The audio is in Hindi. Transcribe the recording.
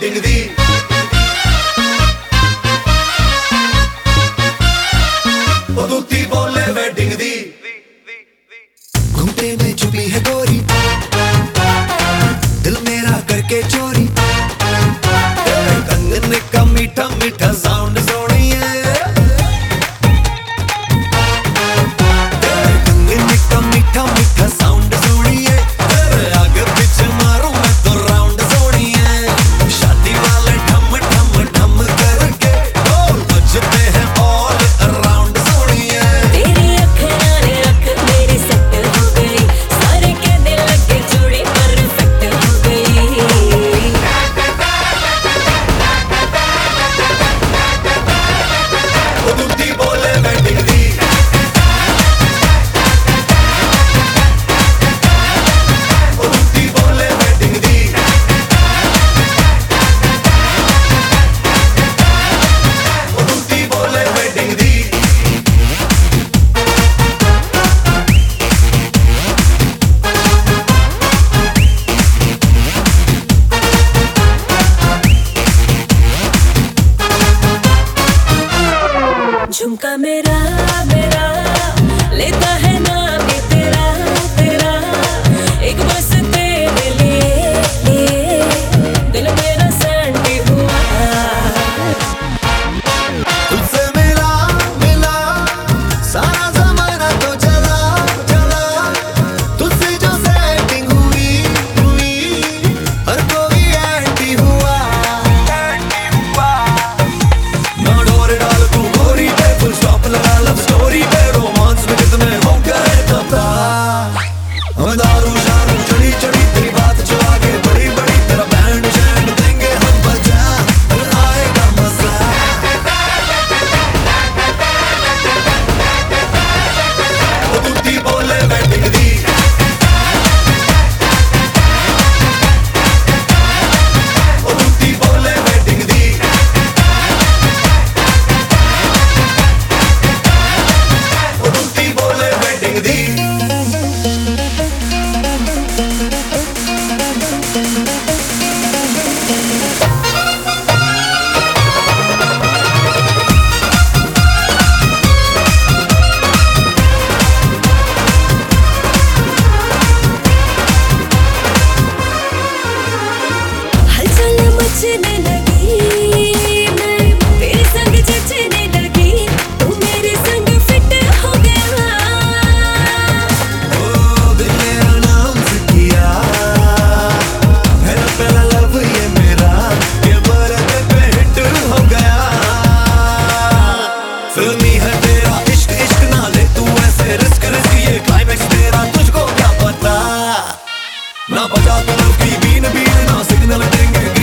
Ding ding. झुमका मेरा। फिल्मी है तेरा इश्क इश्क ना ले तू ऐसे रिस्क रिस्क, ये क्लाइमेक्स तेरा, तुझको क्या पता? ना बजा तो की बीन बीन, ना सिग्नल देंगे